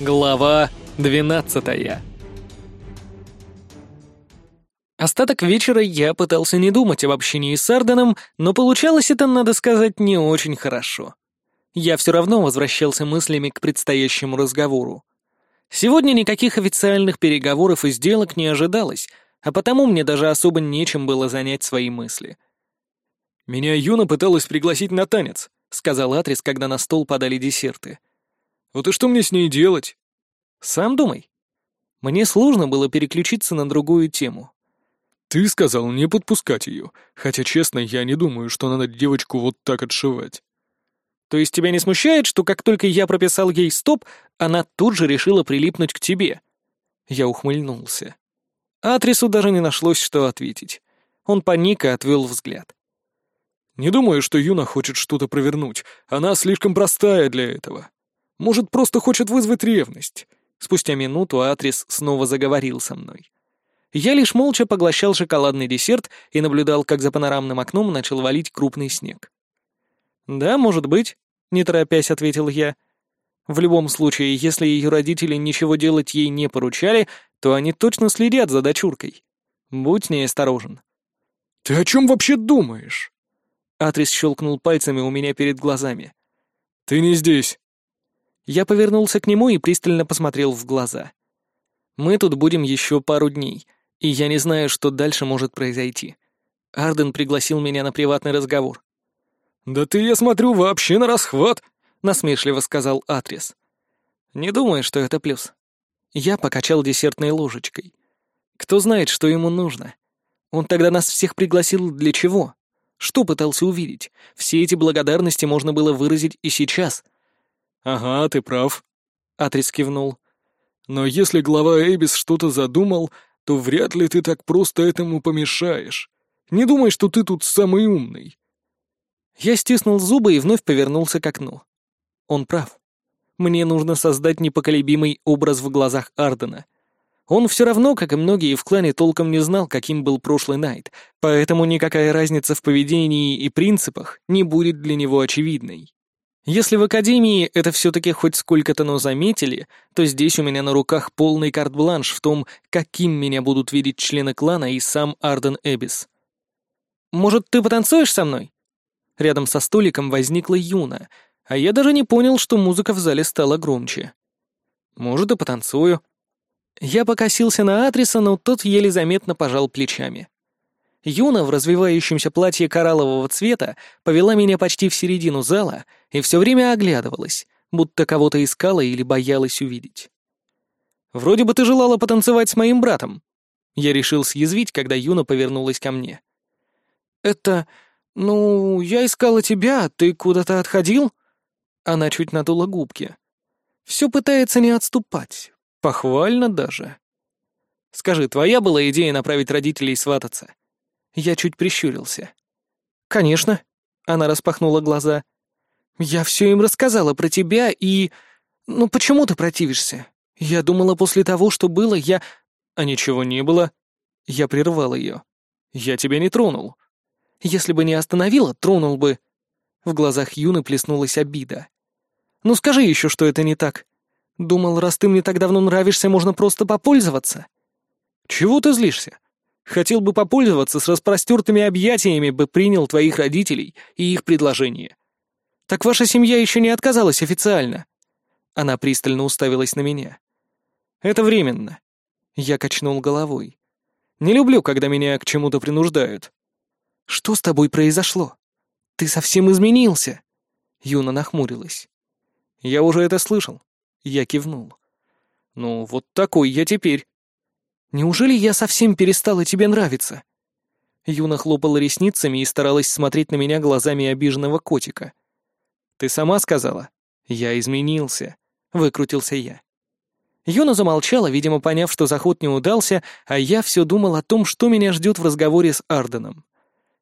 Глава 12 Остаток вечера я пытался не думать об общении с Арденом, но получалось это, надо сказать, не очень хорошо. Я все равно возвращался мыслями к предстоящему разговору. Сегодня никаких официальных переговоров и сделок не ожидалось, а потому мне даже особо нечем было занять свои мысли. «Меня Юна пыталась пригласить на танец», — сказал Атрис, когда на стол подали десерты. Вот и что мне с ней делать? Сам думай. Мне сложно было переключиться на другую тему. Ты сказал не подпускать ее, хотя, честно, я не думаю, что надо девочку вот так отшивать. То есть тебя не смущает, что как только я прописал ей стоп, она тут же решила прилипнуть к тебе? Я ухмыльнулся. Атрису даже не нашлось, что ответить. Он паник и отвел взгляд. «Не думаю, что Юна хочет что-то провернуть. Она слишком простая для этого. Может, просто хочет вызвать ревность?» Спустя минуту Атрис снова заговорил со мной. Я лишь молча поглощал шоколадный десерт и наблюдал, как за панорамным окном начал валить крупный снег. «Да, может быть», — не торопясь ответил я. «В любом случае, если ее родители ничего делать ей не поручали, то они точно следят за дочуркой. Будь с ней осторожен». «Ты о чем вообще думаешь?» Атрис щелкнул пальцами у меня перед глазами. «Ты не здесь. Я повернулся к нему и пристально посмотрел в глаза. «Мы тут будем еще пару дней, и я не знаю, что дальше может произойти. Арден пригласил меня на приватный разговор». «Да ты, я смотрю, вообще на расхват», — насмешливо сказал Атрис. «Не думаю, что это плюс». Я покачал десертной ложечкой. «Кто знает, что ему нужно? Он тогда нас всех пригласил для чего? Что пытался увидеть? Все эти благодарности можно было выразить и сейчас, «Ага, ты прав», — Атрис кивнул. «Но если глава Эйбис что-то задумал, то вряд ли ты так просто этому помешаешь. Не думай, что ты тут самый умный». Я стиснул зубы и вновь повернулся к окну. Он прав. Мне нужно создать непоколебимый образ в глазах Ардена. Он все равно, как и многие в клане, толком не знал, каким был прошлый Найт, поэтому никакая разница в поведении и принципах не будет для него очевидной. Если в Академии это все-таки хоть сколько-то, но заметили, то здесь у меня на руках полный карт-бланш в том, каким меня будут видеть члены клана и сам Арден Эбис. «Может, ты потанцуешь со мной?» Рядом со столиком возникла Юна, а я даже не понял, что музыка в зале стала громче. «Может, и потанцую». Я покосился на адреса, но тот еле заметно пожал плечами. Юна в развивающемся платье кораллового цвета повела меня почти в середину зала и все время оглядывалась, будто кого-то искала или боялась увидеть. «Вроде бы ты желала потанцевать с моим братом». Я решил съязвить, когда Юна повернулась ко мне. «Это... ну, я искала тебя, ты куда-то отходил?» Она чуть надула губки. Все пытается не отступать. Похвально даже. «Скажи, твоя была идея направить родителей свататься?» Я чуть прищурился. «Конечно», — она распахнула глаза. «Я все им рассказала про тебя и... Ну почему ты противишься? Я думала, после того, что было, я...» «А ничего не было». Я прервал ее. «Я тебя не тронул». «Если бы не остановила, тронул бы...» В глазах Юны плеснулась обида. «Ну скажи еще, что это не так. Думал, раз ты мне так давно нравишься, можно просто попользоваться». «Чего ты злишься? Хотел бы попользоваться с распростертыми объятиями, бы принял твоих родителей и их предложение. Так ваша семья еще не отказалась официально. Она пристально уставилась на меня. Это временно. Я качнул головой. Не люблю, когда меня к чему-то принуждают. Что с тобой произошло? Ты совсем изменился. Юна нахмурилась. Я уже это слышал. Я кивнул. Ну, вот такой я теперь. Неужели я совсем перестала тебе нравиться?» Юна хлопала ресницами и старалась смотреть на меня глазами обиженного котика. «Ты сама сказала?» «Я изменился», — выкрутился я. Юна замолчала, видимо, поняв, что заход не удался, а я все думал о том, что меня ждет в разговоре с Арденом.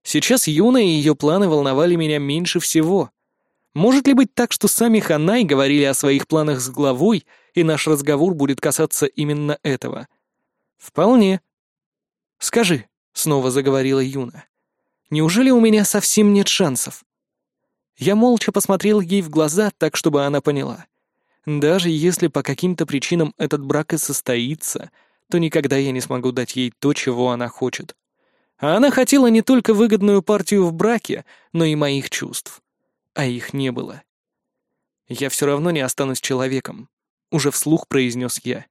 Сейчас Юна и ее планы волновали меня меньше всего. Может ли быть так, что сами Ханай говорили о своих планах с главой, и наш разговор будет касаться именно этого — «Вполне». «Скажи», — снова заговорила Юна, — «неужели у меня совсем нет шансов?» Я молча посмотрел ей в глаза так, чтобы она поняла. Даже если по каким-то причинам этот брак и состоится, то никогда я не смогу дать ей то, чего она хочет. А она хотела не только выгодную партию в браке, но и моих чувств. А их не было. Я все равно не останусь человеком, уже вслух произнес я.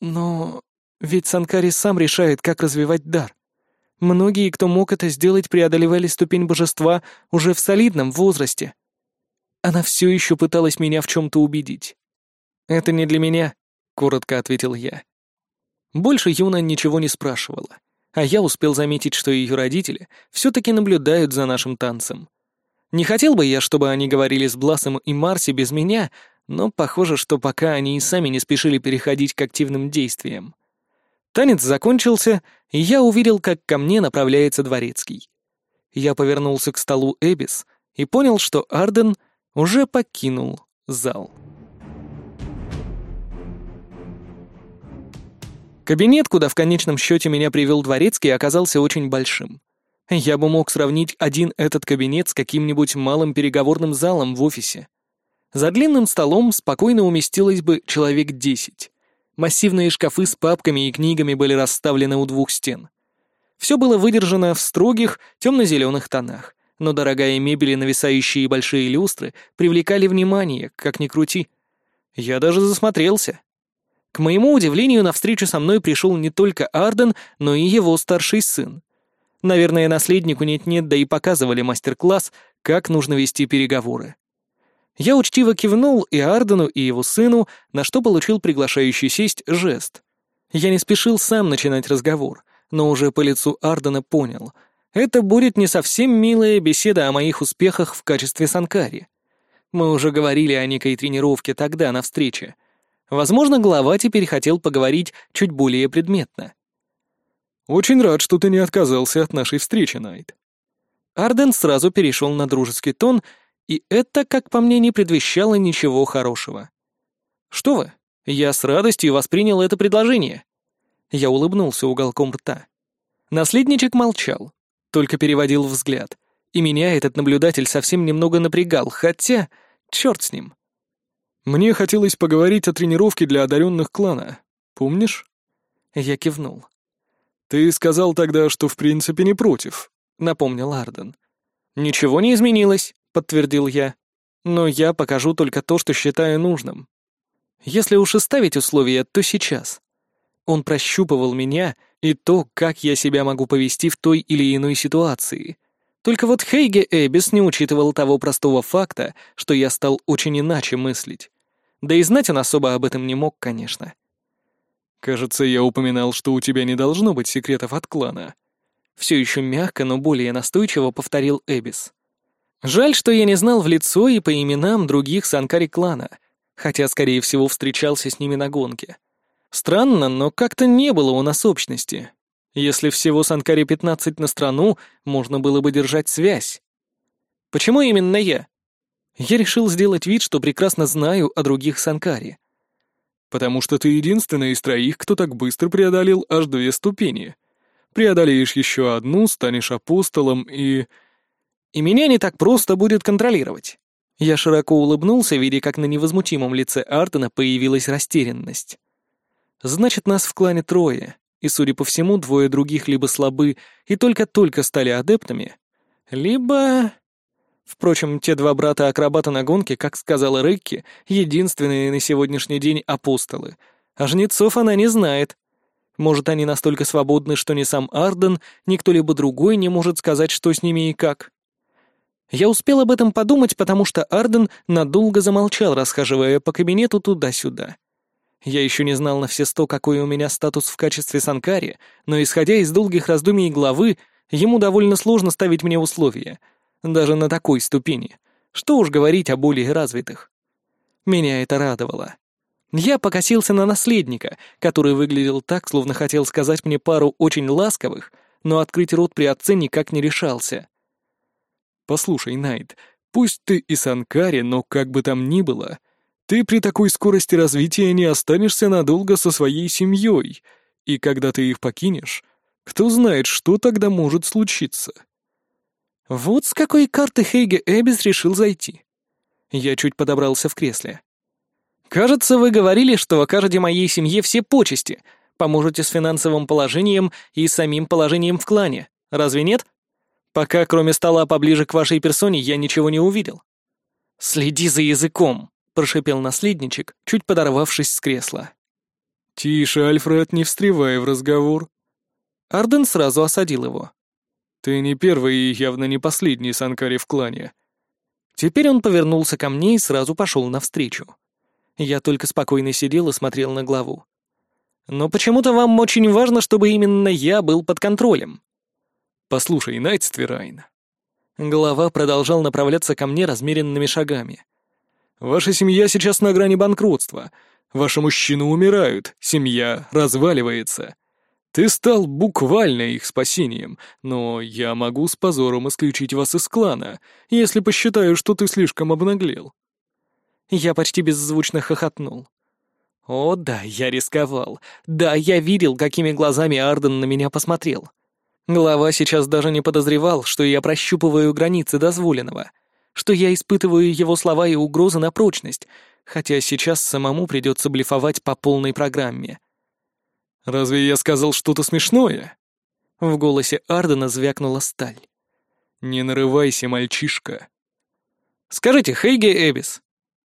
Но ведь Санкари сам решает, как развивать дар. Многие, кто мог это сделать, преодолевали ступень божества уже в солидном возрасте. Она все еще пыталась меня в чем-то убедить. «Это не для меня», — коротко ответил я. Больше Юна ничего не спрашивала, а я успел заметить, что ее родители все-таки наблюдают за нашим танцем. Не хотел бы я, чтобы они говорили с Бласом и Марси без меня, но похоже, что пока они и сами не спешили переходить к активным действиям. Танец закончился, и я увидел, как ко мне направляется дворецкий. Я повернулся к столу Эбис и понял, что Арден уже покинул зал. Кабинет, куда в конечном счете меня привел дворецкий, оказался очень большим. Я бы мог сравнить один этот кабинет с каким-нибудь малым переговорным залом в офисе. За длинным столом спокойно уместилось бы человек десять. Массивные шкафы с папками и книгами были расставлены у двух стен. Все было выдержано в строгих, темно-зеленых тонах, но дорогая мебель и нависающие большие люстры привлекали внимание, как ни крути. Я даже засмотрелся. К моему удивлению, навстречу со мной пришел не только Арден, но и его старший сын. Наверное, наследнику нет-нет, да и показывали мастер-класс, как нужно вести переговоры. Я учтиво кивнул и Ардену, и его сыну, на что получил приглашающий сесть жест. Я не спешил сам начинать разговор, но уже по лицу Ардена понял. Это будет не совсем милая беседа о моих успехах в качестве санкари. Мы уже говорили о некой тренировке тогда на встрече. Возможно, глава теперь хотел поговорить чуть более предметно. «Очень рад, что ты не отказался от нашей встречи, Найт». Арден сразу перешел на дружеский тон и это, как по мне, не предвещало ничего хорошего. «Что вы? Я с радостью воспринял это предложение». Я улыбнулся уголком рта. Наследничек молчал, только переводил взгляд, и меня этот наблюдатель совсем немного напрягал, хотя... черт с ним. «Мне хотелось поговорить о тренировке для одаренных клана. Помнишь?» Я кивнул. «Ты сказал тогда, что в принципе не против», — напомнил Арден. «Ничего не изменилось. — подтвердил я. «Но я покажу только то, что считаю нужным. Если уж и ставить условия, то сейчас». Он прощупывал меня и то, как я себя могу повести в той или иной ситуации. Только вот Хейге Эбис не учитывал того простого факта, что я стал очень иначе мыслить. Да и знать он особо об этом не мог, конечно. «Кажется, я упоминал, что у тебя не должно быть секретов от клана». Все еще мягко, но более настойчиво повторил Эбис. Жаль, что я не знал в лицо и по именам других санкари клана, хотя, скорее всего, встречался с ними на гонке. Странно, но как-то не было у нас общности. Если всего санкари 15 на страну, можно было бы держать связь. Почему именно я? Я решил сделать вид, что прекрасно знаю о других санкари. Потому что ты единственный из троих, кто так быстро преодолел аж две ступени. Преодолеешь еще одну, станешь апостолом и и меня не так просто будет контролировать. Я широко улыбнулся, видя, как на невозмутимом лице Артена появилась растерянность. Значит, нас в клане трое, и, судя по всему, двое других либо слабы и только-только стали адептами, либо... Впрочем, те два брата-акробата на гонке, как сказала Рекки, единственные на сегодняшний день апостолы, а жнецов она не знает. Может, они настолько свободны, что ни сам Арден, ни кто-либо другой не может сказать, что с ними и как. Я успел об этом подумать, потому что Арден надолго замолчал, расхаживая по кабинету туда-сюда. Я еще не знал на все сто, какой у меня статус в качестве санкари, но, исходя из долгих раздумий главы, ему довольно сложно ставить мне условия, даже на такой ступени. Что уж говорить о более развитых. Меня это радовало. Я покосился на наследника, который выглядел так, словно хотел сказать мне пару очень ласковых, но открыть рот при отце никак не решался. Послушай, Найт, пусть ты и Санкари, но как бы там ни было, ты при такой скорости развития не останешься надолго со своей семьей, и когда ты их покинешь, кто знает, что тогда может случиться. Вот с какой карты Хейге Эбис решил зайти. Я чуть подобрался в кресле. «Кажется, вы говорили, что окажете моей семье все почести, поможете с финансовым положением и самим положением в клане. Разве нет? Пока, кроме стола поближе к вашей персоне, я ничего не увидел». «Следи за языком», — прошипел наследничек, чуть подорвавшись с кресла. «Тише, Альфред, не встревай в разговор». Арден сразу осадил его. «Ты не первый и явно не последний Санкари в клане». Теперь он повернулся ко мне и сразу пошел навстречу. Я только спокойно сидел и смотрел на главу. «Но почему-то вам очень важно, чтобы именно я был под контролем». «Послушай, Найтствирайн». Глава продолжал направляться ко мне размеренными шагами. «Ваша семья сейчас на грани банкротства. Ваши мужчины умирают, семья разваливается. Ты стал буквально их спасением, но я могу с позором исключить вас из клана, если посчитаю, что ты слишком обнаглел». Я почти беззвучно хохотнул. О, да, я рисковал. Да, я видел, какими глазами Арден на меня посмотрел. Глава сейчас даже не подозревал, что я прощупываю границы дозволенного, что я испытываю его слова и угрозы на прочность, хотя сейчас самому придется блефовать по полной программе. «Разве я сказал что-то смешное?» В голосе Ардена звякнула сталь. «Не нарывайся, мальчишка». «Скажите, Хейге Эбис».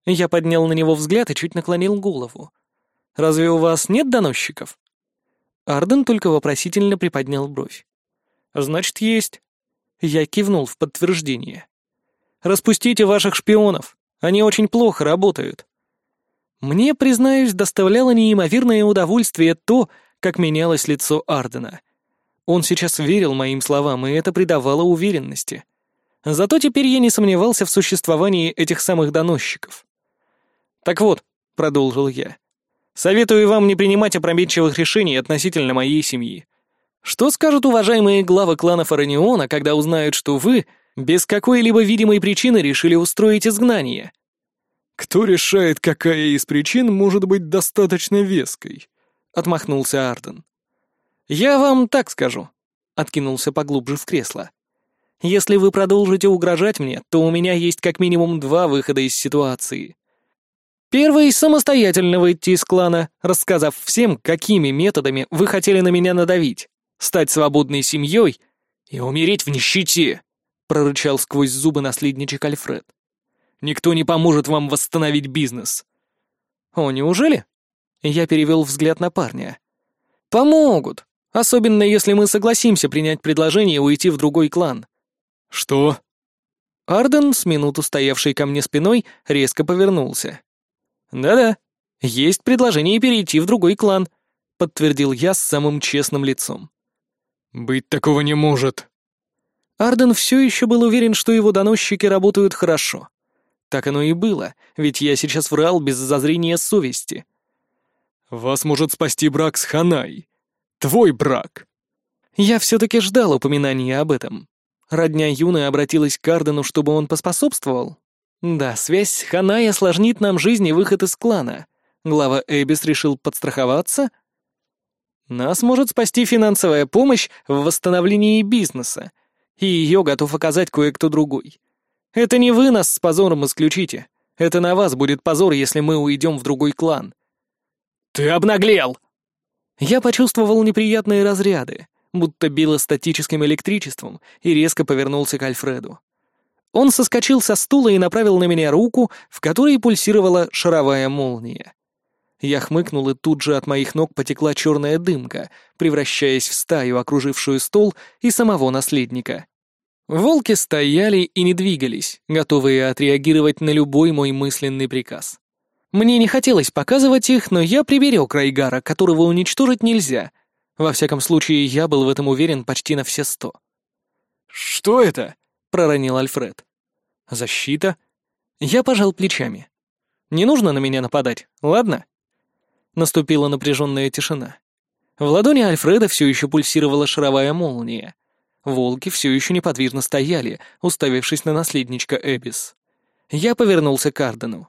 Я поднял на него взгляд и чуть наклонил голову. «Разве у вас нет доносчиков?» Арден только вопросительно приподнял бровь. «Значит, есть». Я кивнул в подтверждение. «Распустите ваших шпионов. Они очень плохо работают». Мне, признаюсь, доставляло неимоверное удовольствие то, как менялось лицо Ардена. Он сейчас верил моим словам, и это придавало уверенности. Зато теперь я не сомневался в существовании этих самых доносчиков. «Так вот», — продолжил я, — «советую вам не принимать опрометчивых решений относительно моей семьи. Что скажут уважаемые главы клана Фараниона, когда узнают, что вы без какой-либо видимой причины решили устроить изгнание?» «Кто решает, какая из причин может быть достаточно веской?» — отмахнулся Арден. «Я вам так скажу», — откинулся поглубже в кресло. «Если вы продолжите угрожать мне, то у меня есть как минимум два выхода из ситуации. Первый — самостоятельно выйти из клана, рассказав всем, какими методами вы хотели на меня надавить, стать свободной семьей и умереть в нищете», — прорычал сквозь зубы наследничек Альфред. Никто не поможет вам восстановить бизнес». «О, неужели?» Я перевел взгляд на парня. «Помогут, особенно если мы согласимся принять предложение уйти в другой клан». «Что?» Арден, с минуту стоявший ко мне спиной, резко повернулся. «Да-да, есть предложение перейти в другой клан», — подтвердил я с самым честным лицом. «Быть такого не может». Арден все еще был уверен, что его доносчики работают хорошо. Так оно и было, ведь я сейчас врал без зазрения совести. «Вас может спасти брак с Ханай. Твой брак!» Я все-таки ждал упоминания об этом. Родня Юны обратилась к Кардену, чтобы он поспособствовал. Да, связь с Ханай осложнит нам жизнь и выход из клана. Глава Эбис решил подстраховаться. Нас может спасти финансовая помощь в восстановлении бизнеса, и ее готов оказать кое-кто другой. Это не вы нас с позором исключите. Это на вас будет позор, если мы уйдем в другой клан». «Ты обнаглел!» Я почувствовал неприятные разряды, будто било статическим электричеством, и резко повернулся к Альфреду. Он соскочил со стула и направил на меня руку, в которой пульсировала шаровая молния. Я хмыкнул, и тут же от моих ног потекла черная дымка, превращаясь в стаю, окружившую стол и самого наследника. Волки стояли и не двигались, готовые отреагировать на любой мой мысленный приказ. Мне не хотелось показывать их, но я приберег Райгара, которого уничтожить нельзя. Во всяком случае, я был в этом уверен почти на все сто. «Что это?» — проронил Альфред. «Защита?» Я пожал плечами. «Не нужно на меня нападать, ладно?» Наступила напряженная тишина. В ладони Альфреда все еще пульсировала шаровая молния. Волки все еще неподвижно стояли, уставившись на наследничка Эбис. Я повернулся к Ардену.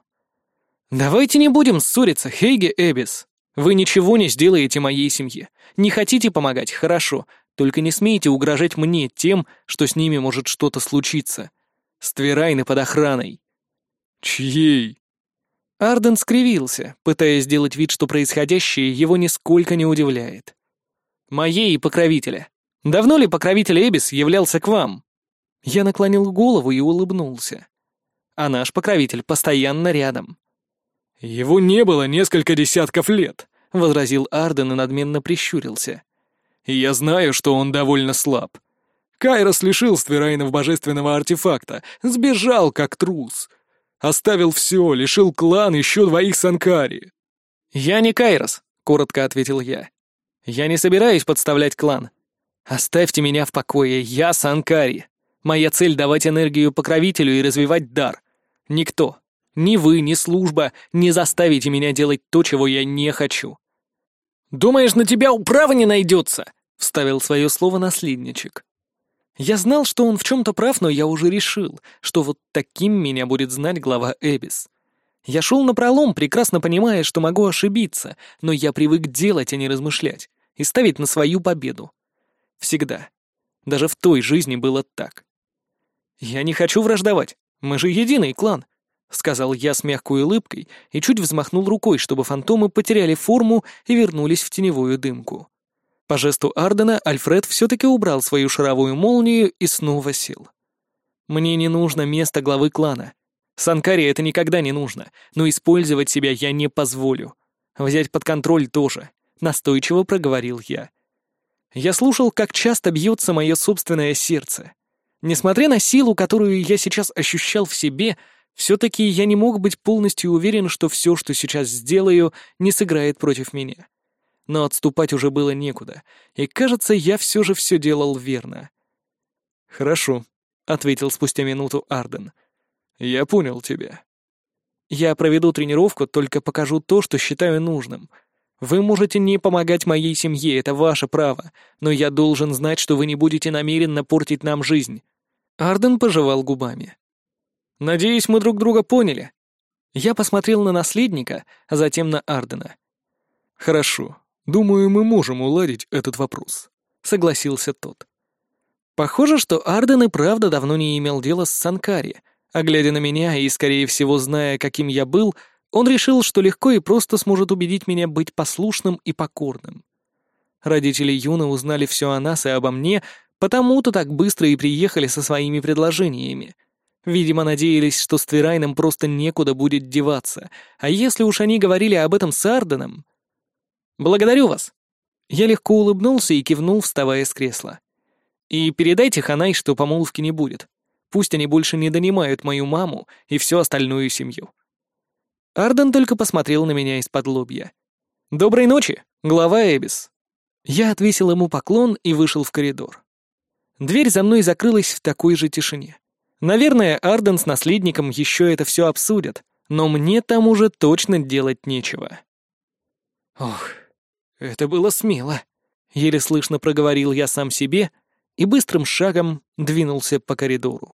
«Давайте не будем ссориться, Хейге Эбис. Вы ничего не сделаете моей семье. Не хотите помогать? Хорошо. Только не смейте угрожать мне тем, что с ними может что-то случиться. Стверайны под охраной». «Чьей?» Арден скривился, пытаясь сделать вид, что происходящее его нисколько не удивляет. «Моей покровителя. Давно ли покровитель Эбис являлся к вам?» Я наклонил голову и улыбнулся. «А наш покровитель постоянно рядом». «Его не было несколько десятков лет», — возразил Арден и надменно прищурился. «И я знаю, что он довольно слаб. Кайрос лишил Ствирайнов божественного артефакта, сбежал как трус. Оставил все, лишил клан еще двоих Санкари. «Я не Кайрос», — коротко ответил я. «Я не собираюсь подставлять клан. Оставьте меня в покое, я Санкари. Моя цель — давать энергию покровителю и развивать дар. Никто, ни вы, ни служба не заставите меня делать то, чего я не хочу». «Думаешь, на тебя управа не найдется?» — вставил свое слово наследничек. Я знал, что он в чем-то прав, но я уже решил, что вот таким меня будет знать глава Эбис. Я шел на пролом, прекрасно понимая, что могу ошибиться, но я привык делать, а не размышлять, и ставить на свою победу. Всегда. Даже в той жизни было так. «Я не хочу враждовать. Мы же единый клан», — сказал я с мягкой улыбкой и чуть взмахнул рукой, чтобы фантомы потеряли форму и вернулись в теневую дымку. По жесту Ардена Альфред все-таки убрал свою шаровую молнию и снова сел. «Мне не нужно место главы клана. Санкаре это никогда не нужно, но использовать себя я не позволю. Взять под контроль тоже», — настойчиво проговорил я. Я слушал, как часто бьется мое собственное сердце. Несмотря на силу, которую я сейчас ощущал в себе, все-таки я не мог быть полностью уверен, что все, что сейчас сделаю, не сыграет против меня но отступать уже было некуда, и, кажется, я все же все делал верно. «Хорошо», — ответил спустя минуту Арден. «Я понял тебя». «Я проведу тренировку, только покажу то, что считаю нужным. Вы можете не помогать моей семье, это ваше право, но я должен знать, что вы не будете намеренно портить нам жизнь». Арден пожевал губами. «Надеюсь, мы друг друга поняли». Я посмотрел на наследника, а затем на Ардена. «Хорошо. «Думаю, мы можем уладить этот вопрос», — согласился тот. Похоже, что Арден и правда давно не имел дела с Санкари, а глядя на меня и, скорее всего, зная, каким я был, он решил, что легко и просто сможет убедить меня быть послушным и покорным. Родители Юна узнали все о нас и обо мне, потому-то так быстро и приехали со своими предложениями. Видимо, надеялись, что с Твирайном просто некуда будет деваться, а если уж они говорили об этом с Арденом, «Благодарю вас». Я легко улыбнулся и кивнул, вставая с кресла. «И передайте Ханай, что помолвки не будет. Пусть они больше не донимают мою маму и всю остальную семью». Арден только посмотрел на меня из-под лобья. «Доброй ночи, глава Эбис». Я отвесил ему поклон и вышел в коридор. Дверь за мной закрылась в такой же тишине. Наверное, Арден с наследником еще это все обсудят, но мне там уже точно делать нечего. Ох... Это было смело. Еле слышно проговорил я сам себе и быстрым шагом двинулся по коридору.